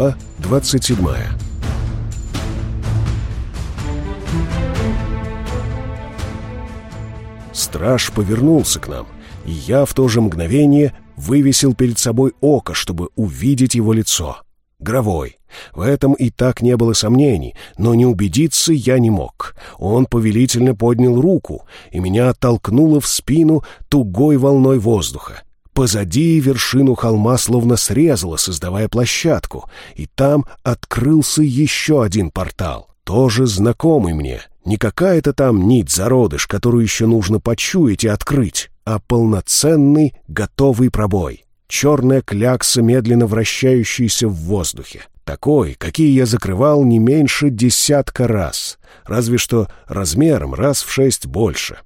Глава 27 Страж повернулся к нам, и я в то же мгновение вывесил перед собой око, чтобы увидеть его лицо. Гровой. В этом и так не было сомнений, но не убедиться я не мог. Он повелительно поднял руку, и меня оттолкнуло в спину тугой волной воздуха. Позади вершину холма словно срезало, создавая площадку, и там открылся еще один портал, тоже знакомый мне. Не какая-то там нить зародыш, которую еще нужно почуять и открыть, а полноценный готовый пробой. Черная клякса, медленно вращающаяся в воздухе. Такой, какие я закрывал не меньше десятка раз, разве что размером раз в шесть больше.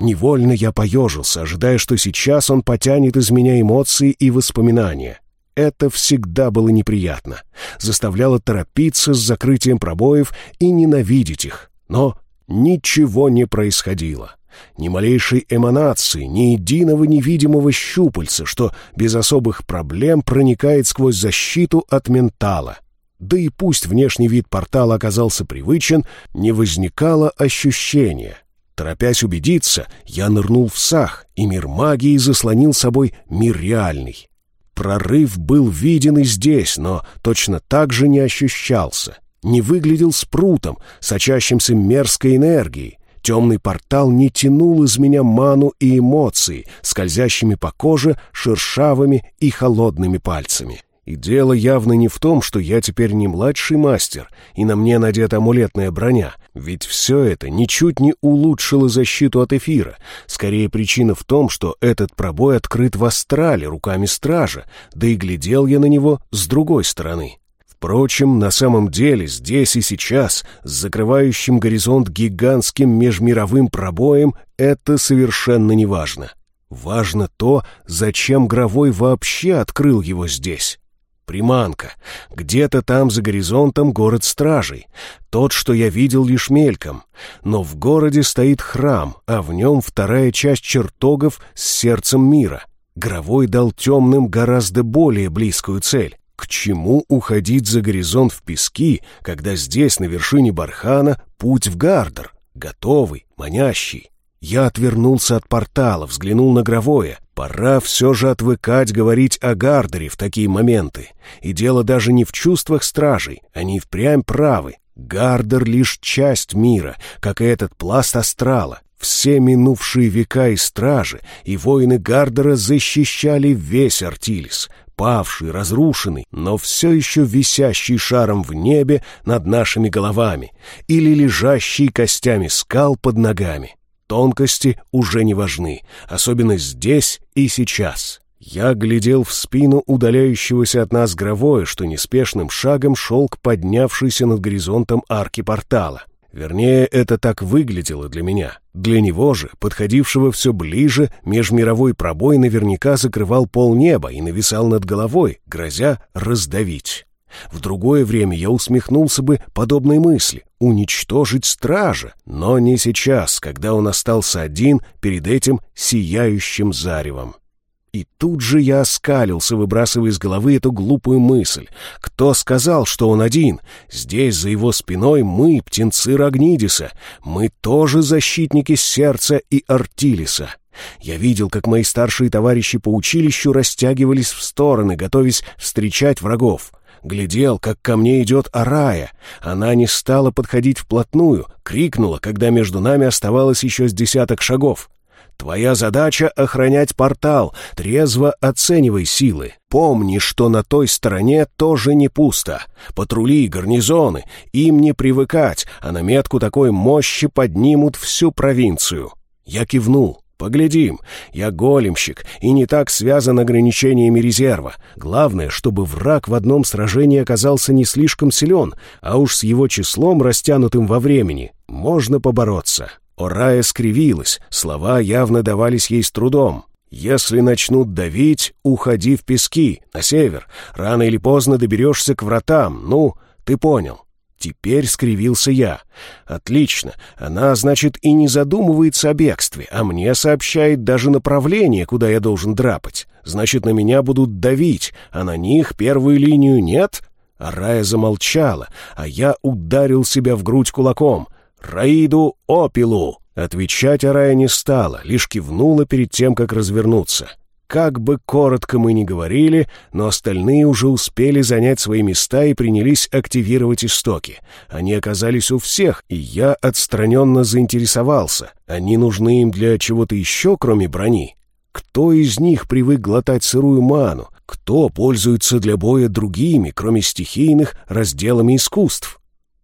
Невольно я поежился, ожидая, что сейчас он потянет из меня эмоции и воспоминания. Это всегда было неприятно, заставляло торопиться с закрытием пробоев и ненавидеть их. Но ничего не происходило. Ни малейшей эманации, ни единого невидимого щупальца, что без особых проблем проникает сквозь защиту от ментала. Да и пусть внешний вид портала оказался привычен, не возникало ощущения — Торопясь убедиться, я нырнул в сах, и мир магии заслонил собой мир реальный. Прорыв был виден и здесь, но точно так же не ощущался. Не выглядел спрутом, сочащимся мерзкой энергией. Темный портал не тянул из меня ману и эмоции, скользящими по коже шершавыми и холодными пальцами. И дело явно не в том, что я теперь не младший мастер, и на мне надета амулетная броня, ведь все это ничуть не улучшило защиту от эфира. Скорее, причина в том, что этот пробой открыт в астрале руками стража, да и глядел я на него с другой стороны. Впрочем, на самом деле, здесь и сейчас, с закрывающим горизонт гигантским межмировым пробоем, это совершенно не важно. Важно то, зачем Гровой вообще открыл его здесь приманка. Где-то там за горизонтом город стражей. Тот, что я видел лишь мельком. Но в городе стоит храм, а в нем вторая часть чертогов с сердцем мира. Гровой дал темным гораздо более близкую цель. К чему уходить за горизонт в пески, когда здесь, на вершине бархана, путь в Гардер? Готовый, манящий. Я отвернулся от портала, взглянул на Гровое. Пора все же отвыкать говорить о Гардере в такие моменты. И дело даже не в чувствах стражей, они впрямь правы. Гардер — лишь часть мира, как и этот пласт астрала. Все минувшие века и стражи, и воины Гардера защищали весь Артилис, павший, разрушенный, но все еще висящий шаром в небе над нашими головами или лежащий костями скал под ногами. Тонкости уже не важны, особенно здесь и сейчас. Я глядел в спину удаляющегося от нас Гровое, что неспешным шагом шел к поднявшейся над горизонтом арки портала. Вернее, это так выглядело для меня. Для него же, подходившего все ближе, межмировой пробой наверняка закрывал полнеба и нависал над головой, грозя раздавить. В другое время я усмехнулся бы подобной мысли — уничтожить стража, но не сейчас, когда он остался один перед этим сияющим заревом. И тут же я оскалился, выбрасывая из головы эту глупую мысль. Кто сказал, что он один? Здесь, за его спиной, мы, птенцы Рагнидиса. Мы тоже защитники сердца и Артилиса. Я видел, как мои старшие товарищи по училищу растягивались в стороны, готовясь встречать врагов глядел, как ко мне идет Арая. Она не стала подходить вплотную, крикнула, когда между нами оставалось еще с десяток шагов. Твоя задача — охранять портал, трезво оценивай силы. Помни, что на той стороне тоже не пусто. Патрули, гарнизоны, им не привыкать, а на метку такой мощи поднимут всю провинцию. Я кивнул. Поглядим. Я големщик и не так связан ограничениями резерва. Главное, чтобы враг в одном сражении оказался не слишком силен, а уж с его числом, растянутым во времени, можно побороться. Орая скривилась, слова явно давались ей с трудом. «Если начнут давить, уходи в пески, на север. Рано или поздно доберешься к вратам. Ну, ты понял». Теперь скривился я. Отлично, она, значит, и не задумывается о бегстве, а мне сообщает даже направление, куда я должен драпать. Значит, на меня будут давить, а на них первую линию нет? Арая замолчала, а я ударил себя в грудь кулаком. «Раиду Опилу!» Отвечать Арая не стала, лишь кивнула перед тем, как развернуться. Как бы коротко мы ни говорили, но остальные уже успели занять свои места и принялись активировать истоки. Они оказались у всех, и я отстраненно заинтересовался. Они нужны им для чего-то еще, кроме брони? Кто из них привык глотать сырую ману? Кто пользуется для боя другими, кроме стихийных, разделами искусств?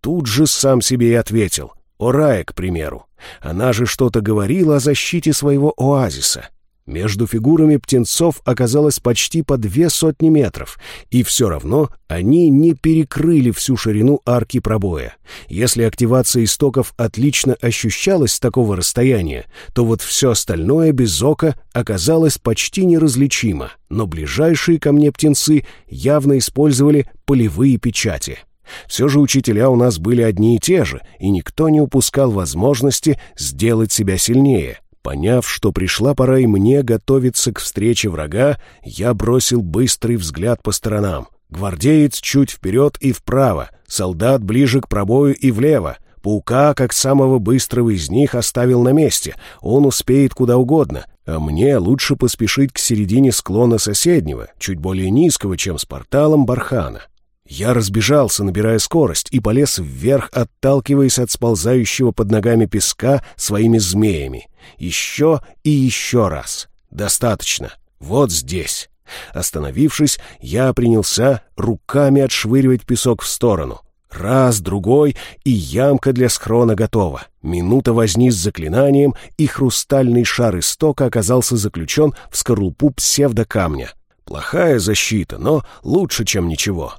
Тут же сам себе и ответил. Орая, к примеру. Она же что-то говорила о защите своего оазиса. Между фигурами птенцов оказалось почти по две сотни метров, и все равно они не перекрыли всю ширину арки пробоя. Если активация истоков отлично ощущалась с такого расстояния, то вот все остальное без ока оказалось почти неразличимо, но ближайшие ко мне птенцы явно использовали полевые печати. Все же учителя у нас были одни и те же, и никто не упускал возможности сделать себя сильнее — Поняв, что пришла пора и мне готовиться к встрече врага, я бросил быстрый взгляд по сторонам. Гвардеец чуть вперед и вправо, солдат ближе к пробою и влево. Паука, как самого быстрого из них, оставил на месте. Он успеет куда угодно. А мне лучше поспешить к середине склона соседнего, чуть более низкого, чем с порталом Бархана. Я разбежался, набирая скорость, и полез вверх, отталкиваясь от сползающего под ногами песка своими змеями. Еще и еще раз. Достаточно. Вот здесь. Остановившись, я принялся руками отшвыривать песок в сторону. Раз, другой, и ямка для схрона готова. Минута возни с заклинанием, и хрустальный шар истока оказался заключен в скорлупу псевдокамня. Плохая защита, но лучше, чем ничего.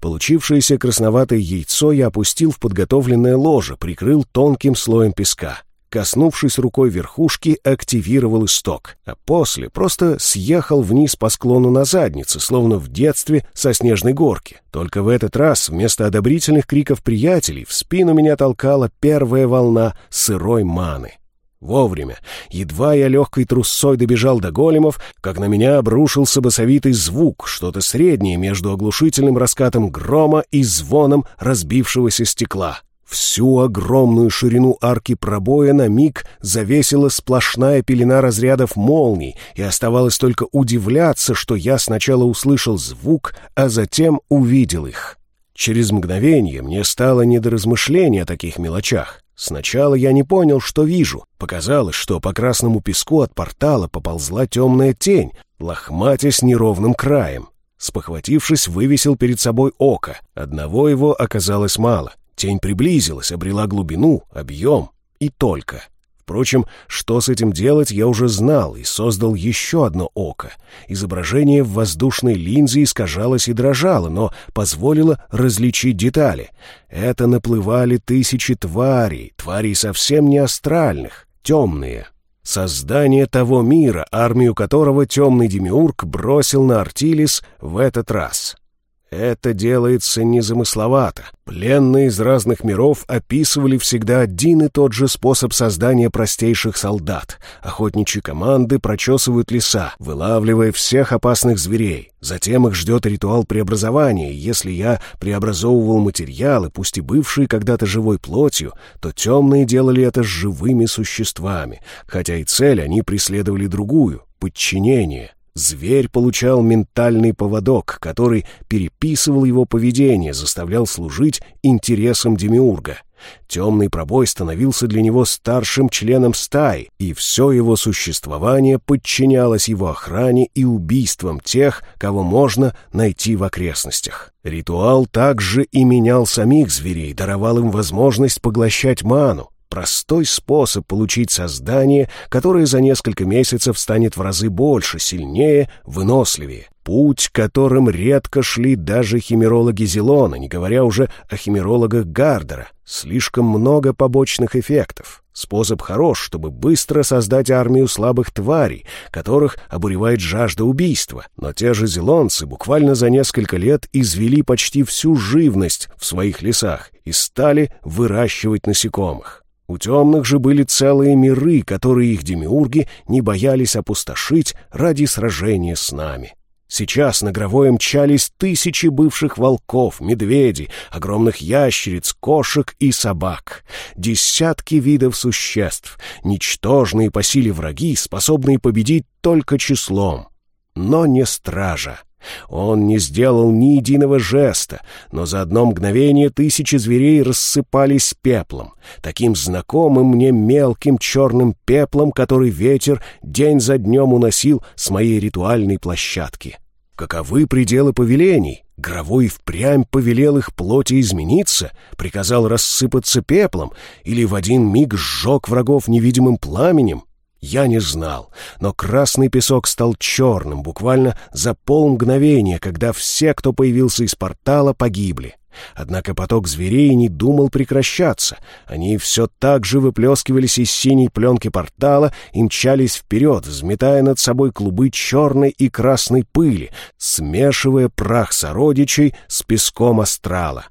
Получившееся красноватое яйцо я опустил в подготовленное ложе, прикрыл тонким слоем песка. Коснувшись рукой верхушки, активировал исток, а после просто съехал вниз по склону на заднице, словно в детстве со снежной горки. Только в этот раз вместо одобрительных криков приятелей в спину меня толкала первая волна сырой маны. Вовремя. Едва я легкой трусцой добежал до големов, как на меня обрушился басовитый звук, что-то среднее между оглушительным раскатом грома и звоном разбившегося стекла. Всю огромную ширину арки пробоя на миг завесила сплошная пелена разрядов молний, и оставалось только удивляться, что я сначала услышал звук, а затем увидел их. Через мгновение мне стало не до размышления о таких мелочах. Сначала я не понял, что вижу. Показалось, что по красному песку от портала поползла темная тень, лохматясь неровным краем. Спохватившись, вывесил перед собой око. Одного его оказалось мало. Тень приблизилась, обрела глубину, объем и только. Впрочем, что с этим делать, я уже знал и создал еще одно око. Изображение в воздушной линзе искажалось и дрожало, но позволило различить детали. Это наплывали тысячи тварей, тварей совсем не астральных, темные. Создание того мира, армию которого темный демиург бросил на Артилис в этот раз. Это делается незамысловато. Пленные из разных миров описывали всегда один и тот же способ создания простейших солдат. Охотничьи команды прочесывают леса, вылавливая всех опасных зверей. Затем их ждет ритуал преобразования, если я преобразовывал материалы, пусть и бывшие когда-то живой плотью, то темные делали это с живыми существами, хотя и цель они преследовали другую — подчинение — Зверь получал ментальный поводок, который переписывал его поведение, заставлял служить интересам Демиурга. Темный пробой становился для него старшим членом стаи, и все его существование подчинялось его охране и убийствам тех, кого можно найти в окрестностях. Ритуал также и менял самих зверей, даровал им возможность поглощать ману, Простой способ получить создание, которое за несколько месяцев станет в разы больше, сильнее, выносливее. Путь, которым редко шли даже химерологи Зелона, не говоря уже о химерологах Гардера. Слишком много побочных эффектов. Способ хорош, чтобы быстро создать армию слабых тварей, которых обуревает жажда убийства. Но те же зелонцы буквально за несколько лет извели почти всю живность в своих лесах и стали выращивать насекомых. У темных же были целые миры, которые их демиурги не боялись опустошить ради сражения с нами. Сейчас на Гровое мчались тысячи бывших волков, медведей, огромных ящериц, кошек и собак. Десятки видов существ, ничтожные по силе враги, способные победить только числом. Но не стража. Он не сделал ни единого жеста, но за одно мгновение тысячи зверей рассыпались пеплом, таким знакомым мне мелким черным пеплом, который ветер день за днем уносил с моей ритуальной площадки. Каковы пределы повелений? Гровой впрямь повелел их плоти измениться, приказал рассыпаться пеплом или в один миг сжег врагов невидимым пламенем? Я не знал, но красный песок стал черным буквально за полмгновения, когда все, кто появился из портала, погибли. Однако поток зверей не думал прекращаться. Они все так же выплескивались из синей пленки портала и мчались вперед, взметая над собой клубы черной и красной пыли, смешивая прах сородичей с песком астрала.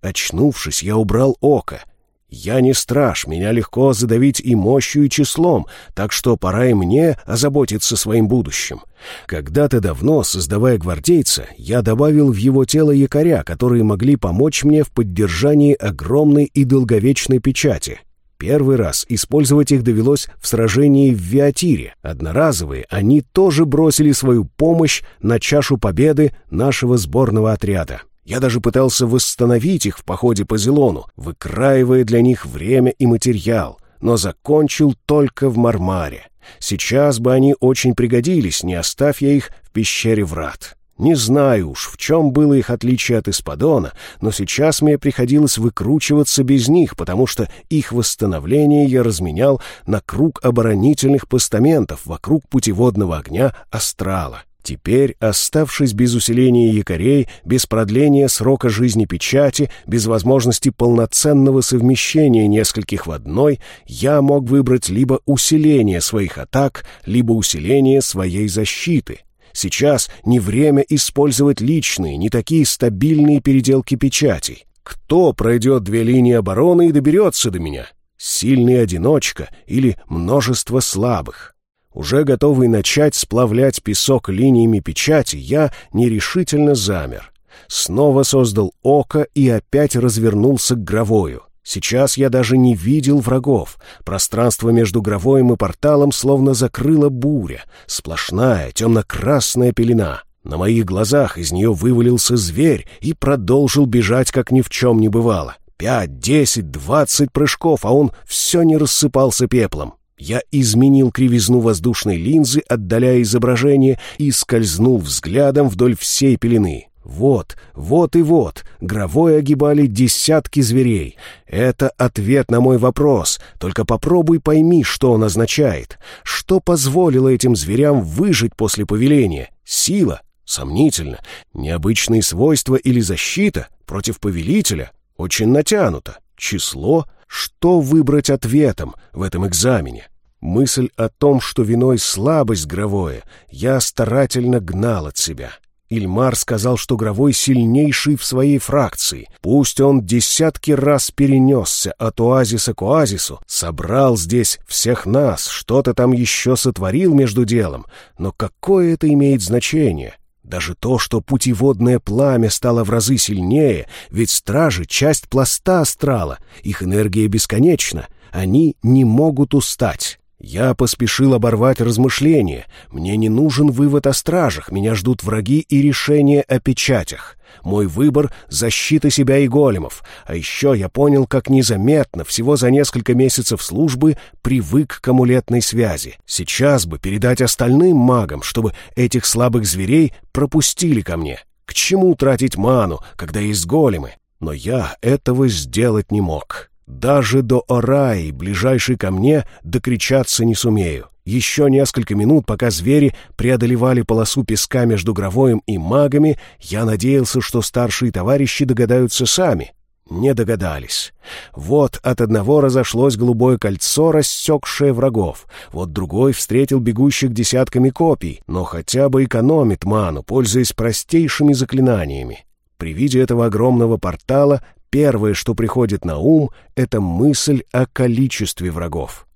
Очнувшись, я убрал око — я не страж, меня легко задавить и мощью, и числом, так что пора и мне озаботиться своим будущим. Когда-то давно, создавая гвардейца, я добавил в его тело якоря, которые могли помочь мне в поддержании огромной и долговечной печати. Первый раз использовать их довелось в сражении в Виатире. Одноразовые, они тоже бросили свою помощь на чашу победы нашего сборного отряда. Я даже пытался восстановить их в походе по Зелону, выкраивая для них время и материал, но закончил только в Мармаре. Сейчас бы они очень пригодились, не оставь я их в пещере врат. Не знаю уж, в чем было их отличие от Испадона, но сейчас мне приходилось выкручиваться без них, потому что их восстановление я разменял на круг оборонительных постаментов вокруг путеводного огня Астрала. Теперь, оставшись без усиления якорей, без продления срока жизни печати, без возможности полноценного совмещения нескольких в одной, я мог выбрать либо усиление своих атак, либо усиление своей защиты. Сейчас не время использовать личные, не такие стабильные переделки печатей. Кто пройдет две линии обороны и доберется до меня? Сильный одиночка или множество слабых? Уже готовый начать сплавлять песок линиями печати, я нерешительно замер. Снова создал око и опять развернулся к Гровою. Сейчас я даже не видел врагов. Пространство между Гровоем и порталом словно закрыла буря. Сплошная темно-красная пелена. На моих глазах из нее вывалился зверь и продолжил бежать, как ни в чем не бывало. Пять, десять, двадцать прыжков, а он все не рассыпался пеплом. Я изменил кривизну воздушной линзы, отдаляя изображение, и скользнул взглядом вдоль всей пелены. Вот, вот и вот, гровой огибали десятки зверей. Это ответ на мой вопрос, только попробуй пойми, что он означает. Что позволило этим зверям выжить после повеления? Сила? Сомнительно. Необычные свойства или защита? Против повелителя? Очень натянуто. Число? Что выбрать ответом в этом экзамене? Мысль о том, что виной слабость Гровое, я старательно гнал от себя. Ильмар сказал, что Гровой сильнейший в своей фракции. Пусть он десятки раз перенесся от оазиса к оазису, собрал здесь всех нас, что-то там еще сотворил между делом, но какое это имеет значение? Даже то, что путеводное пламя стало в разы сильнее, ведь стражи — часть пласта астрала, их энергия бесконечна, они не могут устать. Я поспешил оборвать размышления. Мне не нужен вывод о стражах, меня ждут враги и решения о печатях. Мой выбор — защита себя и големов. А еще я понял, как незаметно, всего за несколько месяцев службы, привык к амулетной связи. Сейчас бы передать остальным магам, чтобы этих слабых зверей пропустили ко мне. К чему тратить ману, когда есть големы? Но я этого сделать не мог. Даже до Ораи, ближайшей ко мне, докричаться не сумею. Еще несколько минут, пока звери преодолевали полосу песка между Гровоем и магами, я надеялся, что старшие товарищи догадаются сами. Не догадались. Вот от одного разошлось голубое кольцо, рассекшее врагов. Вот другой встретил бегущих десятками копий, но хотя бы экономит ману, пользуясь простейшими заклинаниями. При виде этого огромного портала Первое, что приходит на ум, это мысль о количестве врагов.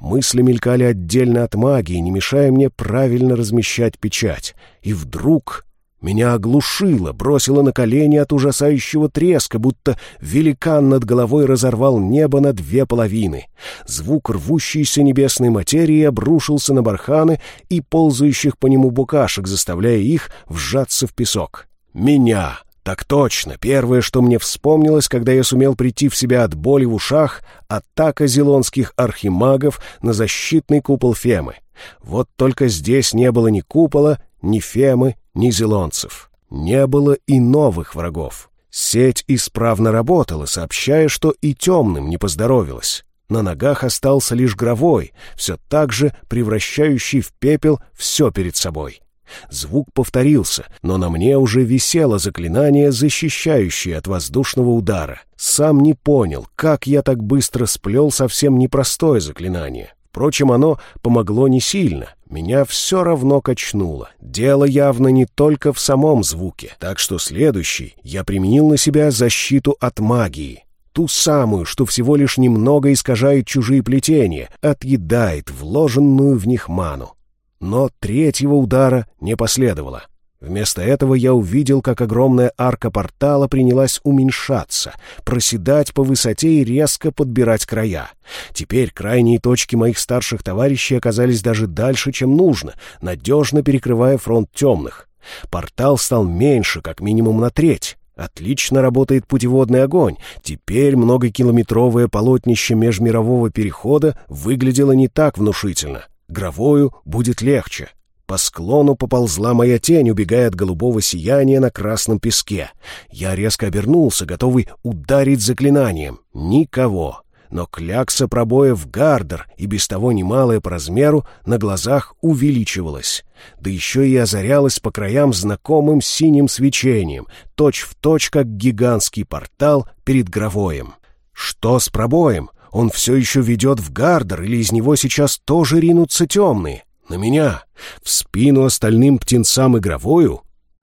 Мысли мелькали отдельно от магии, не мешая мне правильно размещать печать. И вдруг меня оглушило, бросило на колени от ужасающего треска, будто великан над головой разорвал небо на две половины. Звук рвущейся небесной материи обрушился на барханы и ползающих по нему букашек, заставляя их вжаться в песок. «Меня!» Так точно, первое, что мне вспомнилось, когда я сумел прийти в себя от боли в ушах, атака зелонских архимагов на защитный купол Фемы. Вот только здесь не было ни купола, ни Фемы, ни зелонцев. Не было и новых врагов. Сеть исправно работала, сообщая, что и темным не поздоровилось. На ногах остался лишь гровой, все так же превращающий в пепел все перед собой. Звук повторился, но на мне уже висело заклинание, защищающее от воздушного удара. Сам не понял, как я так быстро сплел совсем непростое заклинание. Впрочем, оно помогло не сильно. Меня все равно качнуло. Дело явно не только в самом звуке. Так что следующий я применил на себя защиту от магии. Ту самую, что всего лишь немного искажает чужие плетения, отъедает вложенную в них ману. Но третьего удара не последовало. Вместо этого я увидел, как огромная арка портала принялась уменьшаться, проседать по высоте и резко подбирать края. Теперь крайние точки моих старших товарищей оказались даже дальше, чем нужно, надежно перекрывая фронт темных. Портал стал меньше, как минимум на треть. Отлично работает путеводный огонь. Теперь многокилометровое полотнище межмирового перехода выглядело не так внушительно. Гровою будет легче. По склону поползла моя тень, убегая от голубого сияния на красном песке. Я резко обернулся, готовый ударить заклинанием. Никого. Но клякса пробоев гардер, и без того немалая по размеру, на глазах увеличивалась. Да еще и озарялась по краям знакомым синим свечением, точь-в-точь, точь, как гигантский портал перед Гровоем. Что с пробоем? Он все еще ведет в гардер, или из него сейчас тоже ринутся темные? На меня, в спину остальным птенцам игровую?